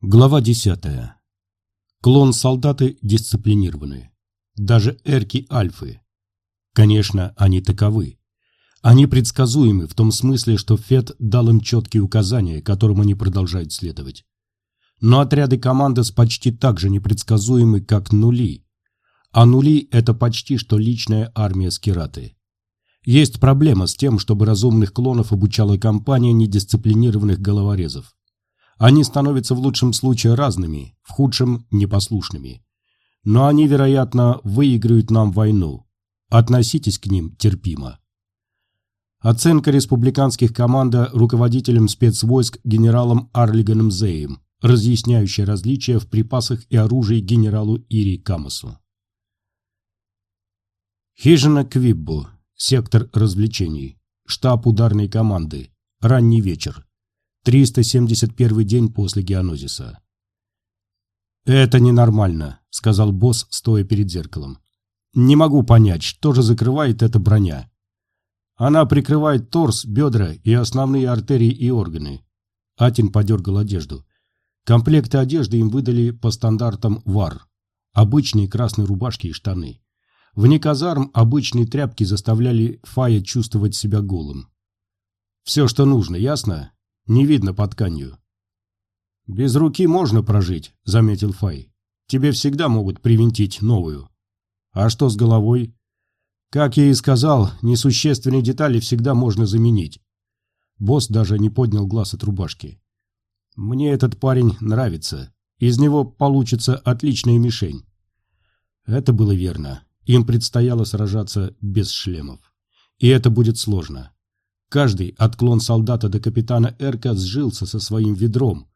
Глава 10. Клон-солдаты дисциплинированы. Даже эрки-альфы. Конечно, они таковы. Они предсказуемы в том смысле, что Фет дал им четкие указания, которым они продолжают следовать. Но отряды командос почти так же непредсказуемы, как нули. А нули – это почти что личная армия Скираты. Есть проблема с тем, чтобы разумных клонов обучала компания недисциплинированных головорезов. Они становятся в лучшем случае разными, в худшем – непослушными. Но они, вероятно, выиграют нам войну. Относитесь к ним терпимо. Оценка республиканских команда руководителем спецвойск генералом Арлиганом Зеем, разъясняющая различия в припасах и оружии генералу Ири Камасу. Хижина Квиббу, сектор развлечений, штаб ударной команды, ранний вечер, 371 день после геонозиса. «Это ненормально», — сказал босс, стоя перед зеркалом. «Не могу понять, что же закрывает эта броня. Она прикрывает торс, бедра и основные артерии и органы». Атин подергал одежду. Комплекты одежды им выдали по стандартам ВАР. Обычные красные рубашки и штаны. Вне казарм обычные тряпки заставляли Фая чувствовать себя голым. «Все, что нужно, ясно? Не видно под тканью. «Без руки можно прожить», — заметил Фай. «Тебе всегда могут привинтить новую». «А что с головой?» «Как я и сказал, несущественные детали всегда можно заменить». Босс даже не поднял глаз от рубашки. «Мне этот парень нравится. Из него получится отличная мишень». Это было верно. Им предстояло сражаться без шлемов. И это будет сложно. Каждый отклон солдата до капитана Эрка сжился со своим ведром.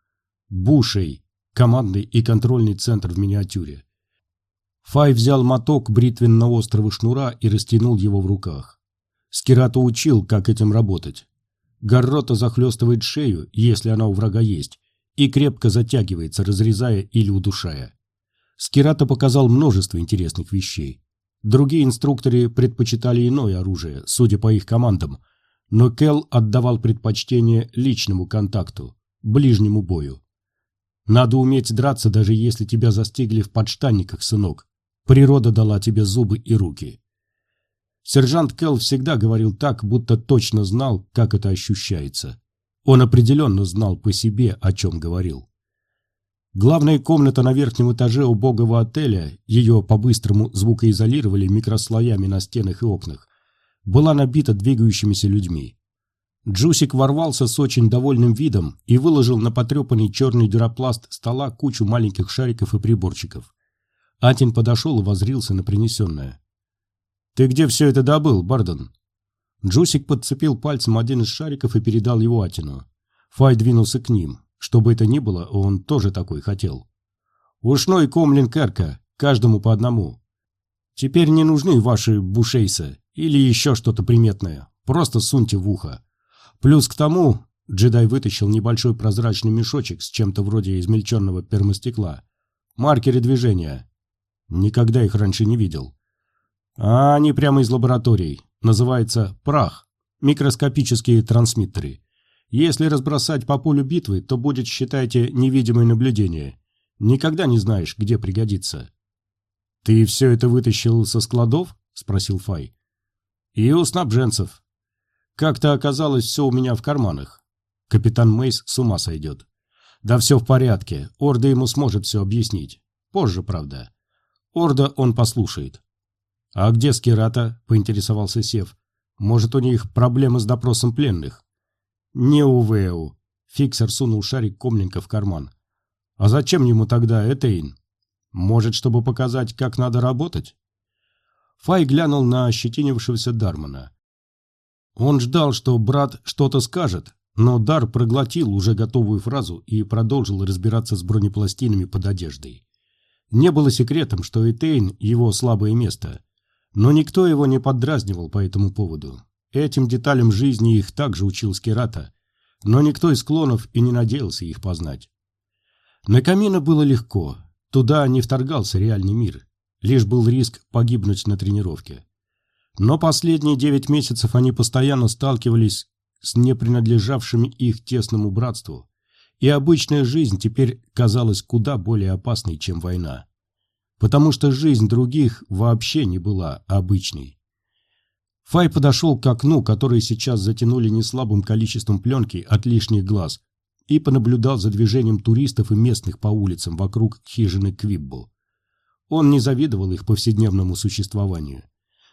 Бушей, командный и контрольный центр в миниатюре. Фай взял моток бритвенно-острого шнура и растянул его в руках. Скирато учил, как этим работать. Гаррота захлестывает шею, если она у врага есть, и крепко затягивается, разрезая или удушая. Скирато показал множество интересных вещей. Другие инструкторы предпочитали иное оружие, судя по их командам – но Кел отдавал предпочтение личному контакту, ближнему бою. Надо уметь драться, даже если тебя застигли в подштанниках, сынок. Природа дала тебе зубы и руки. Сержант Кел всегда говорил так, будто точно знал, как это ощущается. Он определенно знал по себе, о чем говорил. Главная комната на верхнем этаже убогого отеля, ее по-быстрому звукоизолировали микрослоями на стенах и окнах, была набита двигающимися людьми. Джусик ворвался с очень довольным видом и выложил на потрепанный черный дюропласт стола кучу маленьких шариков и приборчиков. Атин подошел и возрился на принесенное. «Ты где все это добыл, Бардон?» Джусик подцепил пальцем один из шариков и передал его Атину. Фай двинулся к ним. Что бы это ни было, он тоже такой хотел. «Ушной комлинг Эрка, каждому по одному. Теперь не нужны ваши бушейсы. Или еще что-то приметное. Просто суньте в ухо. Плюс к тому, джедай вытащил небольшой прозрачный мешочек с чем-то вроде измельченного пермостекла. Маркеры движения. Никогда их раньше не видел. А они прямо из лабораторий. Называется прах. Микроскопические трансмиттеры. Если разбросать по полю битвы, то будет, считайте, невидимое наблюдение. Никогда не знаешь, где пригодится. «Ты все это вытащил со складов?» – спросил Фай. И у снабженцев. Как-то оказалось все у меня в карманах. Капитан Мейс с ума сойдет. Да все в порядке, Орда ему сможет все объяснить. Позже, правда. Орда он послушает. «А где Скирата?» – поинтересовался Сев. «Может, у них проблемы с допросом пленных?» «Не УВУ». Фиксер сунул шарик Комленко в карман. «А зачем ему тогда Этейн? Может, чтобы показать, как надо работать?» Фай глянул на ощетинившегося Дармана. Он ждал, что брат что-то скажет, но Дар проглотил уже готовую фразу и продолжил разбираться с бронепластинами под одеждой. Не было секретом, что Этейн – его слабое место. Но никто его не поддразнивал по этому поводу. Этим деталям жизни их также учил Скирата, но никто из клонов и не надеялся их познать. На Камина было легко, туда не вторгался реальный мир, Лишь был риск погибнуть на тренировке. Но последние девять месяцев они постоянно сталкивались с непринадлежавшими их тесному братству, И обычная жизнь теперь казалась куда более опасной, чем война. Потому что жизнь других вообще не была обычной. Фай подошел к окну, которое сейчас затянули неслабым количеством пленки от лишних глаз, и понаблюдал за движением туристов и местных по улицам вокруг хижины Квиббу. Он не завидовал их повседневному существованию.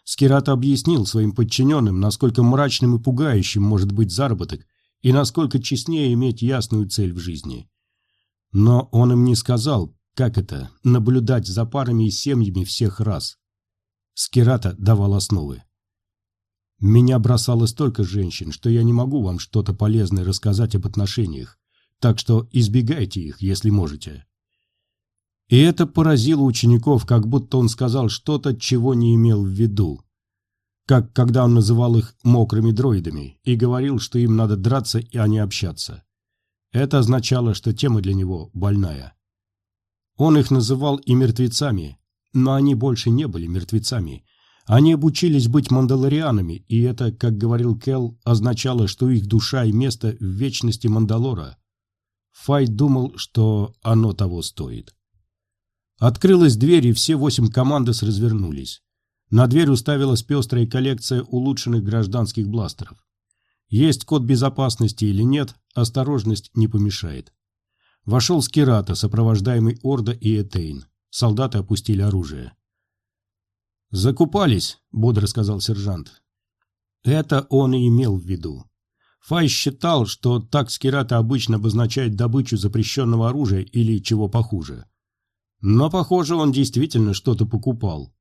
Скират объяснил своим подчиненным, насколько мрачным и пугающим может быть заработок и насколько честнее иметь ясную цель в жизни. Но он им не сказал, как это – наблюдать за парами и семьями всех раз. Скирата давал основы. Меня бросало столько женщин, что я не могу вам что-то полезное рассказать об отношениях, так что избегайте их, если можете. И это поразило учеников, как будто он сказал что-то, чего не имел в виду. Как когда он называл их «мокрыми дроидами» и говорил, что им надо драться, а не общаться. Это означало, что тема для него больная. Он их называл и мертвецами, но они больше не были мертвецами. Они обучились быть мандалорианами, и это, как говорил Келл, означало, что их душа и место в вечности Мандалора. Файт думал, что оно того стоит. Открылась дверь, и все восемь командос развернулись. На дверь уставилась пестрая коллекция улучшенных гражданских бластеров. Есть код безопасности или нет, осторожность не помешает. Вошел Скирата, сопровождаемый Орда и Этейн. Солдаты опустили оружие. «Закупались», — бодро сказал сержант. Это он и имел в виду. Фай считал, что так Скирата обычно обозначает добычу запрещенного оружия или чего похуже. Но, похоже, он действительно что-то покупал.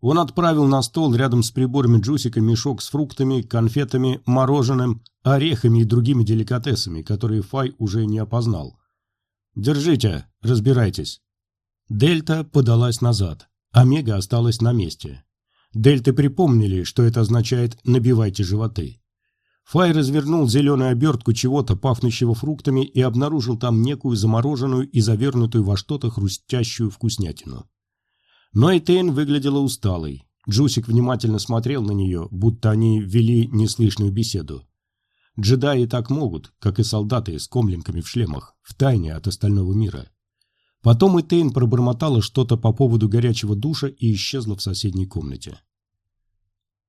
Он отправил на стол рядом с приборами Джусика мешок с фруктами, конфетами, мороженым, орехами и другими деликатесами, которые Фай уже не опознал. «Держите, разбирайтесь». Дельта подалась назад, Омега осталась на месте. Дельты припомнили, что это означает «набивайте животы». Фай развернул зеленую обертку чего-то, пахнущего фруктами, и обнаружил там некую замороженную и завернутую во что-то хрустящую вкуснятину. Но Этейн выглядела усталой. Джусик внимательно смотрел на нее, будто они вели неслышную беседу. Джедаи так могут, как и солдаты с комлинками в шлемах, в тайне от остального мира. Потом Этейн пробормотала что-то по поводу горячего душа и исчезла в соседней комнате.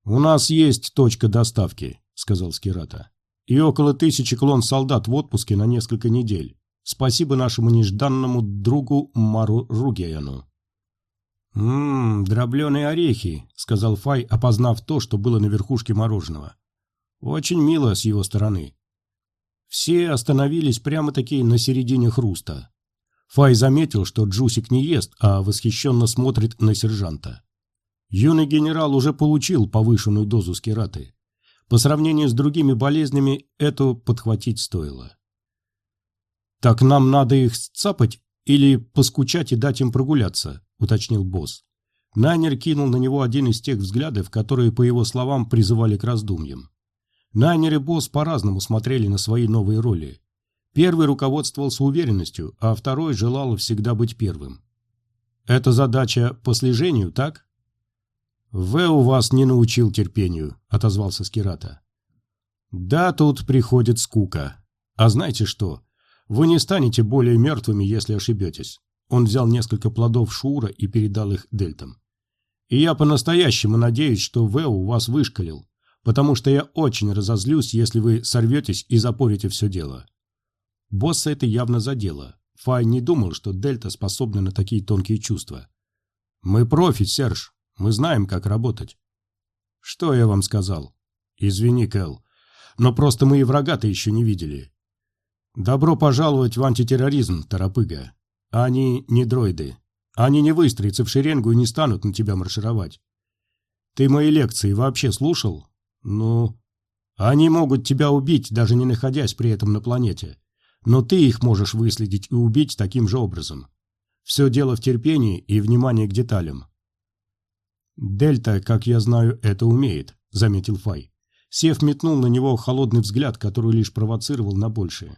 «У нас есть точка доставки», сказал Скирата. «И около тысячи клон солдат в отпуске на несколько недель. Спасибо нашему нежданному другу Мару Ругеяну». «Ммм, дробленые орехи», — сказал Фай, опознав то, что было на верхушке мороженого. «Очень мило с его стороны». Все остановились прямо-таки на середине хруста. Фай заметил, что Джусик не ест, а восхищенно смотрит на сержанта. Юный генерал уже получил повышенную дозу скираты. По сравнению с другими болезнями, эту подхватить стоило. «Так нам надо их сцапать или поскучать и дать им прогуляться?» – уточнил босс. Найнер кинул на него один из тех взглядов, которые, по его словам, призывали к раздумьям. Найнер и босс по-разному смотрели на свои новые роли. Первый руководствовался уверенностью, а второй желал всегда быть первым. «Это задача по слежению, так?» «Вэу вас не научил терпению», — отозвался Скирата. «Да, тут приходит скука. А знаете что? Вы не станете более мертвыми, если ошибетесь». Он взял несколько плодов шура и передал их дельтам. «И я по-настоящему надеюсь, что Вэу вас вышкалил, потому что я очень разозлюсь, если вы сорветесь и запорите все дело». Босса это явно задело. Фай не думал, что Дельта способна на такие тонкие чувства. «Мы профи, Серж», мы знаем, как работать. Что я вам сказал? Извини, Кэл, но просто мы и врага-то еще не видели. Добро пожаловать в антитерроризм, торопыга. Они не дроиды. Они не выстроятся в шеренгу и не станут на тебя маршировать. Ты мои лекции вообще слушал? Ну, они могут тебя убить, даже не находясь при этом на планете. Но ты их можешь выследить и убить таким же образом. Все дело в терпении и внимании к деталям. «Дельта, как я знаю, это умеет», — заметил Фай. Сев метнул на него холодный взгляд, который лишь провоцировал на большее.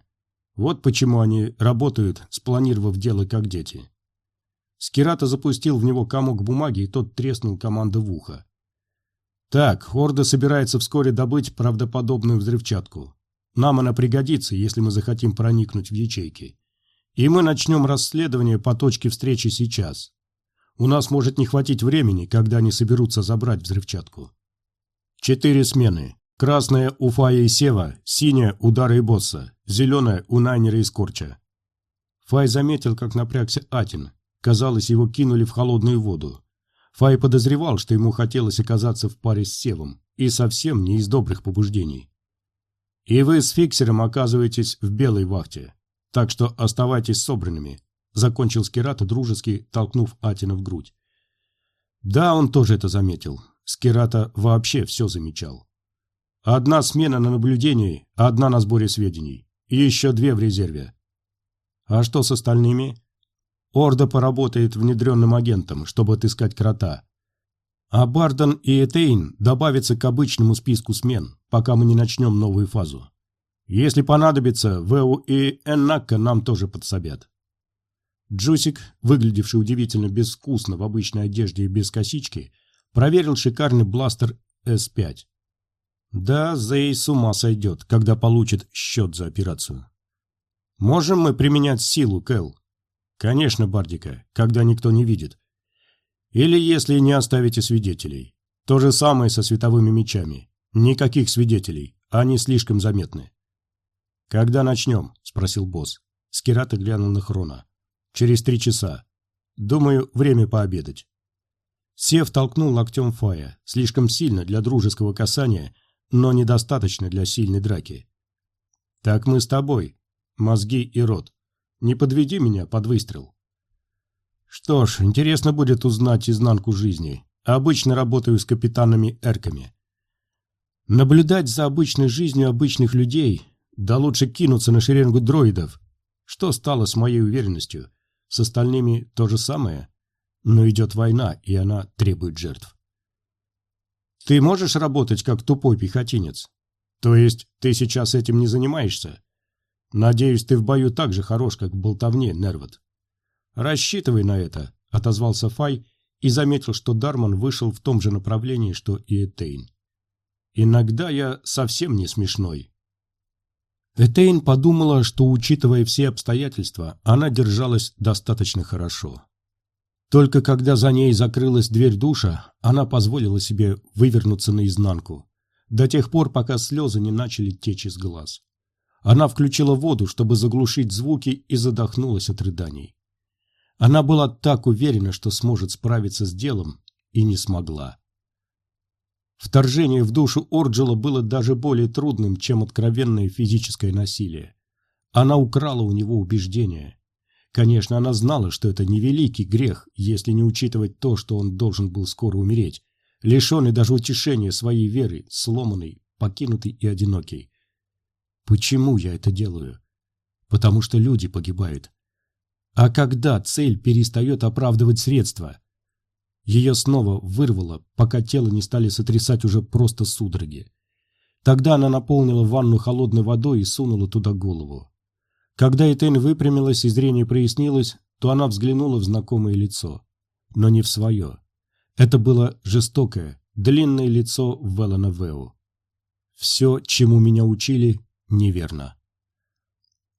Вот почему они работают, спланировав дело как дети. Скирата запустил в него комок бумаги, и тот треснул команду в ухо. Так, Хорда собирается вскоре добыть правдоподобную взрывчатку. Нам она пригодится, если мы захотим проникнуть в ячейки. И мы начнем расследование по точке встречи сейчас. У нас может не хватить времени, когда они соберутся забрать взрывчатку. Четыре смены. Красная у Фая и Сева, синяя у Дара и Босса, зеленая у Найнера и Скорча. Фай заметил, как напрягся Атин. Казалось, его кинули в холодную воду. Фай подозревал, что ему хотелось оказаться в паре с Севом, и совсем не из добрых побуждений. И вы с Фиксером оказываетесь в белой вахте, так что оставайтесь собранными, закончил Скирата дружески, толкнув Атина в грудь. Да, он тоже это заметил. Скирата вообще все замечал. Одна смена на наблюдении, одна на сборе сведений. И еще две в резерве. А что с остальными? Орда поработает внедренным агентом, чтобы отыскать крота. А Барден и Этейн добавятся к обычному списку смен, пока мы не начнем новую фазу. Если понадобится, Вэу и Эннака нам тоже подсобят. Джусик, выглядевший удивительно безвкусно в обычной одежде и без косички, проверил шикарный бластер С-5. Да, Зей с ума сойдет, когда получит счет за операцию. Можем мы применять силу, Кэл? Конечно, Бардика, когда никто не видит. Или если не оставите свидетелей. То же самое со световыми мечами. Никаких свидетелей, они слишком заметны. «Когда начнем?» – спросил босс. Скирата глянул на Хрона. «Через три часа. Думаю, время пообедать». Сев толкнул локтем Фая, слишком сильно для дружеского касания – но недостаточно для сильной драки. Так мы с тобой, мозги и рот. Не подведи меня под выстрел. Что ж, интересно будет узнать изнанку жизни. Обычно работаю с капитанами-эрками. Наблюдать за обычной жизнью обычных людей, да лучше кинуться на шеренгу дроидов. Что стало с моей уверенностью? С остальными то же самое. Но идет война, и она требует жертв. Ты можешь работать как тупой пехотинец? То есть ты сейчас этим не занимаешься? Надеюсь, ты в бою так же хорош, как в болтовне, Нервот. Рассчитывай на это, отозвался Фай и заметил, что Дарман вышел в том же направлении, что и Этейн. Иногда я совсем не смешной. Этейн подумала, что, учитывая все обстоятельства, она держалась достаточно хорошо. Только когда за ней закрылась дверь душа, она позволила себе вывернуться наизнанку, до тех пор, пока слезы не начали течь из глаз. Она включила воду, чтобы заглушить звуки, и задохнулась от рыданий. Она была так уверена, что сможет справиться с делом, и не смогла. Вторжение в душу Орджела было даже более трудным, чем откровенное физическое насилие. Она украла у него убеждения, Конечно, она знала, что это невеликий грех, если не учитывать то, что он должен был скоро умереть, лишенный даже утешения своей веры, сломанный, покинутый и одинокий. Почему я это делаю? Потому что люди погибают. А когда цель перестает оправдывать средства? Ее снова вырвало, пока тело не стали сотрясать уже просто судороги. Тогда она наполнила ванну холодной водой и сунула туда голову. Когда Этель выпрямилась и зрение прояснилось, то она взглянула в знакомое лицо. Но не в свое. Это было жестокое, длинное лицо Велана Веу. Все, чему меня учили, неверно.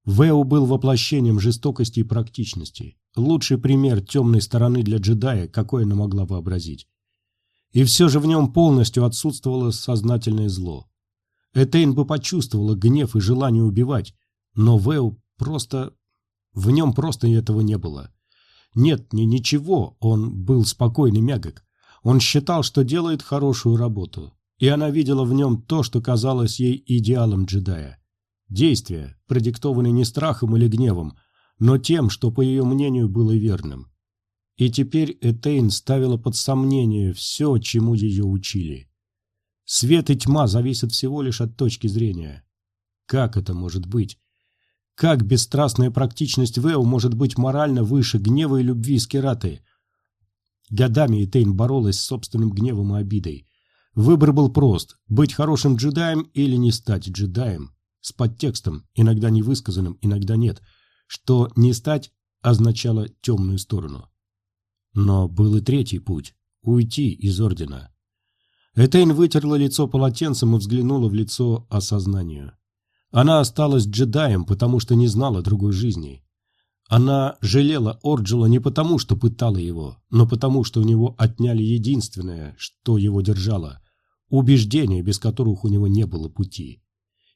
Вэу был воплощением жестокости и практичности, лучший пример темной стороны для джедая, какой она могла вообразить. И все же в нем полностью отсутствовало сознательное зло. Этейн бы почувствовала гнев и желание убивать, но Вэу Просто... В нем просто этого не было. Нет, ни ничего, он был спокойный мягок. Он считал, что делает хорошую работу. И она видела в нем то, что казалось ей идеалом джедая. Действия, продиктованные не страхом или гневом, но тем, что, по ее мнению, было верным. И теперь Этейн ставила под сомнение все, чему ее учили. Свет и тьма зависят всего лишь от точки зрения. Как это может быть? Как бесстрастная практичность Вэу может быть морально выше гнева и любви Скираты? Годами Этейн боролась с собственным гневом и обидой. Выбор был прост – быть хорошим джедаем или не стать джедаем. С подтекстом, иногда невысказанным, иногда нет, что «не стать» означало темную сторону. Но был и третий путь – уйти из Ордена. Этейн вытерла лицо полотенцем и взглянула в лицо осознанию. Она осталась джедаем, потому что не знала другой жизни. Она жалела Орджела не потому, что пытала его, но потому, что у него отняли единственное, что его держало – убеждения, без которых у него не было пути.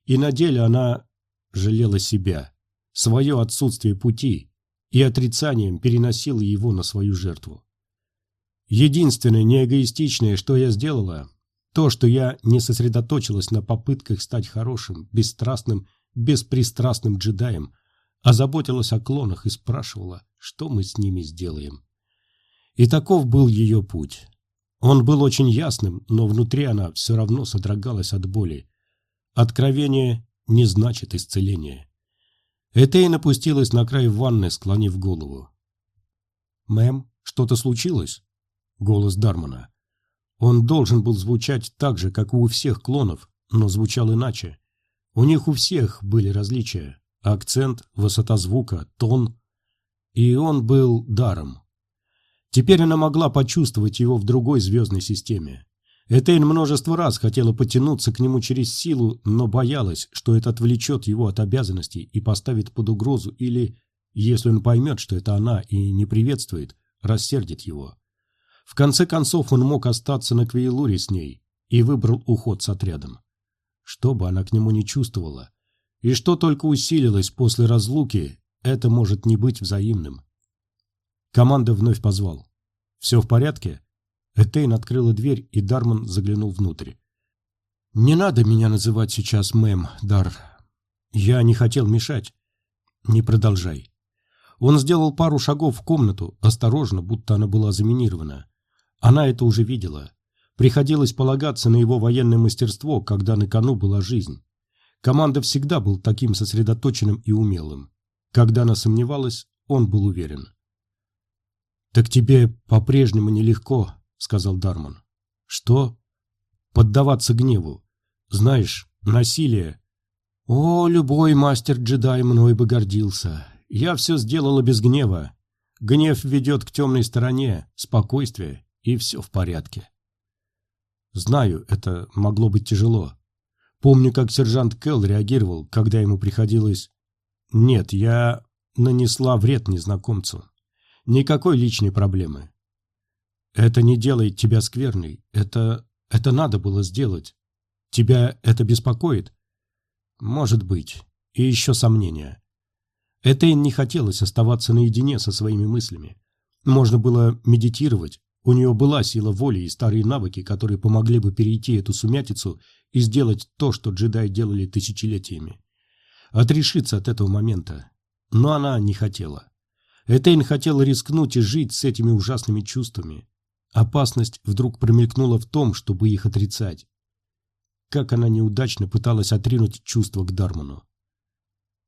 И на деле она жалела себя, свое отсутствие пути, и отрицанием переносила его на свою жертву. Единственное неэгоистичное, что я сделала, то, что я не сосредоточилась на попытках стать хорошим, бесстрастным, беспристрастным джедаем, а заботилась о клонах и спрашивала, что мы с ними сделаем. И таков был ее путь. Он был очень ясным, но внутри она все равно содрогалась от боли. Откровение не значит исцеление. Этейн опустилась на край ванны, склонив голову. «Мэм, что-то случилось?» Голос Дармана. Он должен был звучать так же, как и у всех клонов, но звучал иначе. У них у всех были различия. Акцент, высота звука, тон. И он был даром. Теперь она могла почувствовать его в другой звездной системе. Этейн множество раз хотела потянуться к нему через силу, но боялась, что это отвлечет его от обязанностей и поставит под угрозу или, если он поймет, что это она и не приветствует, рассердит его. В конце концов он мог остаться на Квейлуре с ней и выбрал уход с отрядом. Что бы она к нему не чувствовала, и что только усилилось после разлуки, это может не быть взаимным. Команда вновь позвал. «Все в порядке?» Этейн открыла дверь, и Дарман заглянул внутрь. «Не надо меня называть сейчас мэм, Дар. Я не хотел мешать. Не продолжай». Он сделал пару шагов в комнату, осторожно, будто она была заминирована. Она это уже видела. Приходилось полагаться на его военное мастерство, когда на кону была жизнь. Команда всегда был таким сосредоточенным и умелым. Когда она сомневалась, он был уверен. «Так тебе по-прежнему нелегко», сказал Дарман. Что? Поддаваться гневу. Знаешь, насилие. О, любой мастер-джедай мной бы гордился. Я все сделала без гнева. Гнев ведет к темной стороне, спокойствие, и все в порядке. Знаю, это могло быть тяжело. Помню, как сержант Келл реагировал, когда ему приходилось... Нет, я нанесла вред незнакомцу. Никакой личной проблемы. Это не делает тебя скверной. Это... это надо было сделать. Тебя это беспокоит? Может быть. И еще сомнения. Этейн не хотелось оставаться наедине со своими мыслями. Можно было медитировать. У нее была сила воли и старые навыки, которые помогли бы перейти эту сумятицу и сделать то, что джедаи делали тысячелетиями. Отрешиться от этого момента. Но она не хотела. Этейн хотела рискнуть и жить с этими ужасными чувствами. Опасность вдруг промелькнула в том, чтобы их отрицать. Как она неудачно пыталась отринуть чувства к Дарману.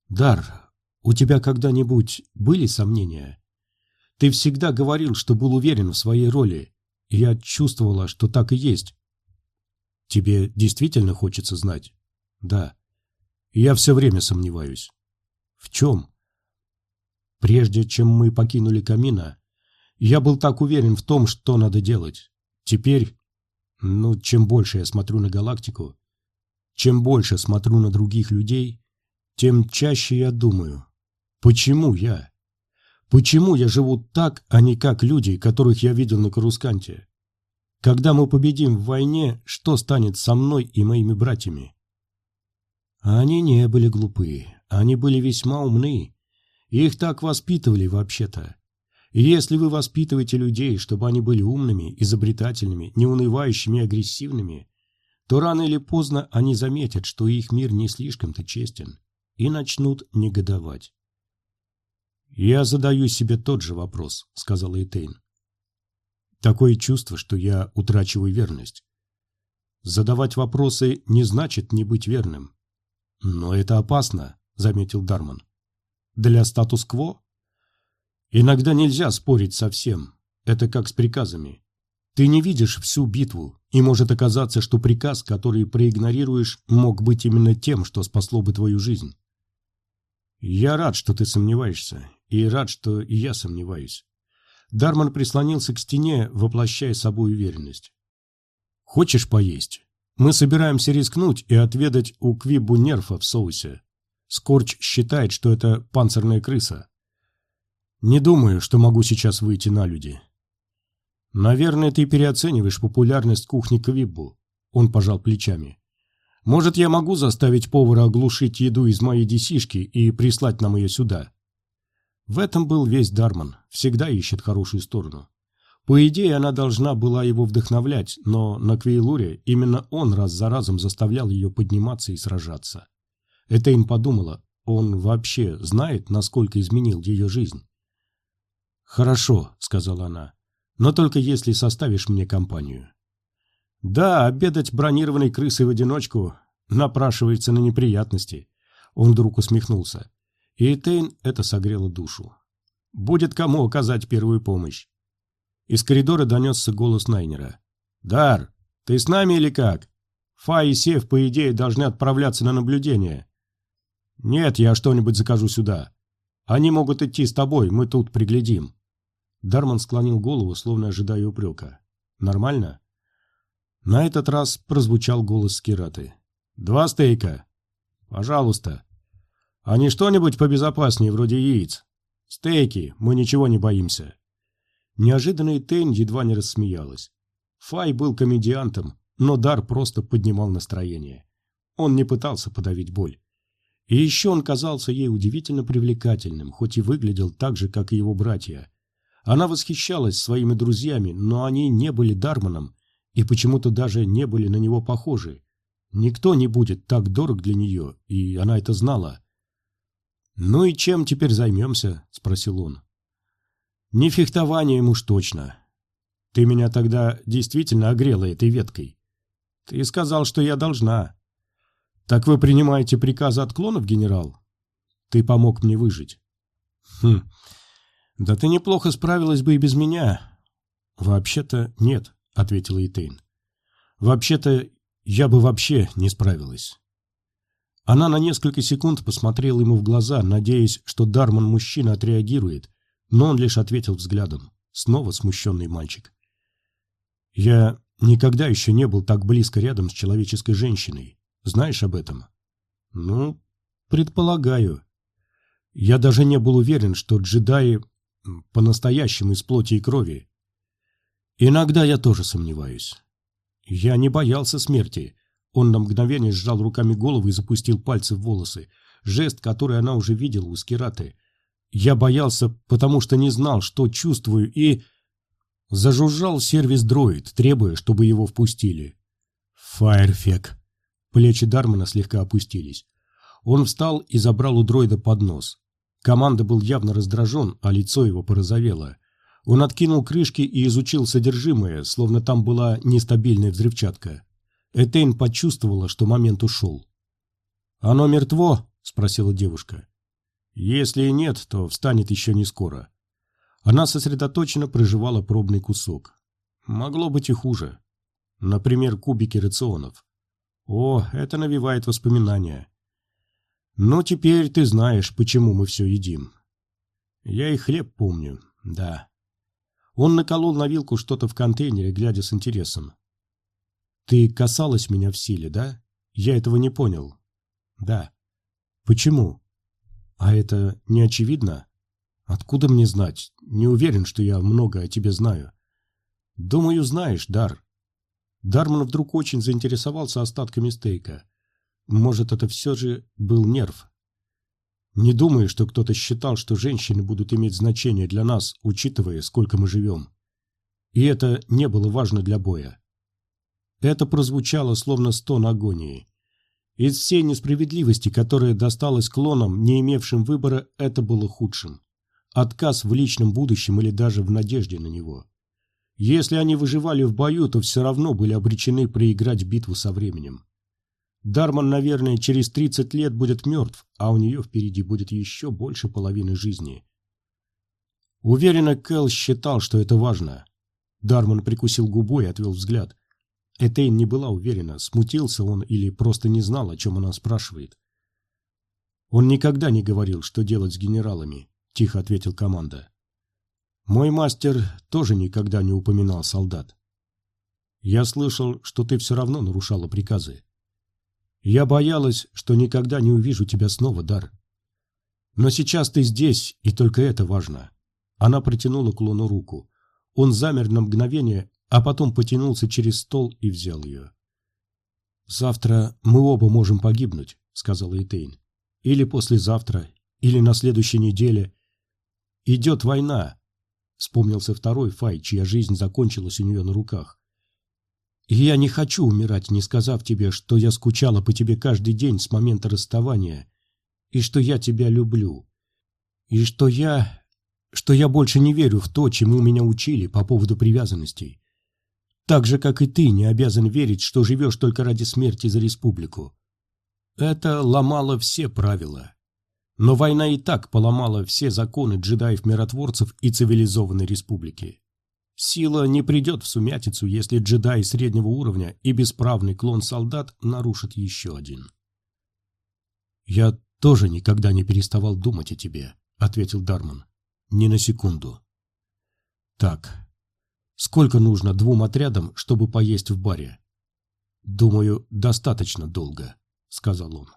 «Дар, у тебя когда-нибудь были сомнения? Ты всегда говорил, что был уверен в своей роли. Я чувствовала, что так и есть. Тебе действительно хочется знать? Да. Я все время сомневаюсь. В чем? Прежде чем мы покинули Камина, я был так уверен в том, что надо делать. Теперь, ну, чем больше я смотрю на галактику, чем больше смотрю на других людей, тем чаще я думаю, почему я? Почему я живу так, а не как люди, которых я видел на Карусканте? Когда мы победим в войне, что станет со мной и моими братьями? Они не были глупы, они были весьма умны. Их так воспитывали вообще-то. Если вы воспитываете людей, чтобы они были умными, изобретательными, неунывающими и агрессивными, то рано или поздно они заметят, что их мир не слишком-то честен, и начнут негодовать. «Я задаю себе тот же вопрос», — сказал Эйтейн. «Такое чувство, что я утрачиваю верность. Задавать вопросы не значит не быть верным. Но это опасно», — заметил Дарман. «Для статус-кво Иногда нельзя спорить со всем. Это как с приказами. Ты не видишь всю битву, и может оказаться, что приказ, который проигнорируешь, мог быть именно тем, что спасло бы твою жизнь. Я рад, что ты сомневаешься, и рад, что и я сомневаюсь. Дарман прислонился к стене, воплощая собой уверенность. Хочешь поесть? Мы собираемся рискнуть и отведать у Квибу нерфа в соусе. Скорч считает, что это панцирная крыса. Не думаю, что могу сейчас выйти на люди. Наверное, ты переоцениваешь популярность кухни Квиббу. Он пожал плечами. Может, я могу заставить повара оглушить еду из моей десишки и прислать нам ее сюда? В этом был весь Дарман, всегда ищет хорошую сторону. По идее, она должна была его вдохновлять, но на Квейлуре именно он раз за разом заставлял ее подниматься и сражаться. Этейн подумала, он вообще знает, насколько изменил ее жизнь. «Хорошо», — сказала она, — «но только если составишь мне компанию». Да, обедать бронированной крысой в одиночку напрашивается на неприятности. Он вдруг усмехнулся. И Этейн это согрело душу. Будет кому оказать первую помощь. Из коридора донесся голос Найнера. «Дар, ты с нами или как? Фа и Сев, по идее, должны отправляться на наблюдение». «Нет, я что-нибудь закажу сюда. Они могут идти с тобой, мы тут приглядим». Дарман склонил голову, словно ожидая упрека. «Нормально?» На этот раз прозвучал голос Скираты. «Два стейка?» «Пожалуйста». «А не что-нибудь побезопаснее, вроде яиц?» «Стейки, мы ничего не боимся». Неожиданно Тейн едва не рассмеялась. Фай был комедиантом, но дар просто поднимал настроение. Он не пытался подавить боль. И еще он казался ей удивительно привлекательным, хоть и выглядел так же, как и его братья. Она восхищалась своими друзьями, но они не были Дарманом и почему-то даже не были на него похожи. Никто не будет так дорог для нее, и она это знала. «Ну и чем теперь займемся?» – спросил он. Не фехтованием уж точно. Ты меня тогда действительно огрела этой веткой. Ты сказал, что я должна. Так вы принимаете приказы от клонов, генерал? Ты помог мне выжить. Хм. Да ты неплохо справилась бы и без меня. Вообще-то нет, ответила Итейн. Вообще-то я бы вообще не справилась. Она на несколько секунд посмотрела ему в глаза, надеясь, что Дарман-мужчина отреагирует, но он лишь ответил взглядом. Снова смущенный мальчик. «Я никогда еще не был так близко рядом с человеческой женщиной. Знаешь об этом?» «Ну, предполагаю. Я даже не был уверен, что джедаи по-настоящему из плоти и крови. Иногда я тоже сомневаюсь. Я не боялся смерти». Он на мгновение сжал руками голову и запустил пальцы в волосы. Жест, который она уже видела у Скираты – я боялся, потому что не знал, что чувствую, и... Зажужжал сервис-дроид, требуя, чтобы его впустили. Фаерфек. Плечи Дармана слегка опустились. Он встал и забрал у дроида поднос. Команда был явно раздражен, а лицо его порозовело. Он откинул крышки и изучил содержимое, словно там была нестабильная взрывчатка. Этейн почувствовала, что момент ушел. «Оно мертво?» – спросила девушка. Если и нет, то встанет еще не скоро. Она сосредоточенно проживала пробный кусок. Могло быть и хуже. Например, кубики рационов. О, это навевает воспоминания. Но теперь ты знаешь, почему мы все едим. Я и хлеб помню, да. Он наколол на вилку что-то в контейнере, глядя с интересом. Ты касалась меня в силе, да? Я этого не понял. Да. Почему? А это не очевидно? Откуда мне знать? Не уверен, что я много о тебе знаю. Думаю, знаешь, Дар. Дарман вдруг очень заинтересовался остатками стейка. Может, это все же был нерв? Не думаю, что кто-то считал, что женщины будут иметь значение для нас, учитывая, сколько мы живем. И это не было важно для боя. Это прозвучало словно стон агонии. Из всей несправедливости, которая досталась клонам, не имевшим выбора, это было худшим. Отказ в личном будущем или даже в надежде на него. Если они выживали в бою, то все равно были обречены проиграть битву со временем. Дарман, наверное, через 30 лет будет мертв, а у нее впереди будет еще больше половины жизни. Уверенно, Кэл считал, что это важно. Дарман прикусил губу и отвел взгляд. Этейн не была уверена, смутился он или просто не знал, о чем она спрашивает. «Он никогда не говорил, что делать с генералами», – тихо ответил команда. «Мой мастер тоже никогда не упоминал солдат». Я слышал, что ты все равно нарушала приказы. Я боялась, что никогда не увижу тебя снова, Дар. Но сейчас ты здесь, и только это важно. Она протянула клону руку. Он замер на мгновение, а потом потянулся через стол и взял ее. «Завтра мы оба можем погибнуть», — сказала Этейн. «Или послезавтра, или на следующей неделе. Идет война», — вспомнился второй Фай, чья жизнь закончилась у нее на руках. И я не хочу умирать, не сказав тебе, что я скучала по тебе каждый день с момента расставания, и что я тебя люблю, и что я... что я больше не верю в то, чему меня учили по поводу привязанностей. Так же, как и ты, не обязан верить, что живешь только ради смерти за республику. Это ломало все правила. Но война и так поломала все законы джедаев-миротворцев и цивилизованной республики. Сила не придет в сумятицу, если джедай среднего уровня и бесправный клон-солдат нарушат еще один. «Я тоже никогда не переставал думать о тебе», — ответил Дарман. «Ни на секунду». «Так, сколько нужно двум отрядам, чтобы поесть в баре?» «Думаю, достаточно долго», — сказал он.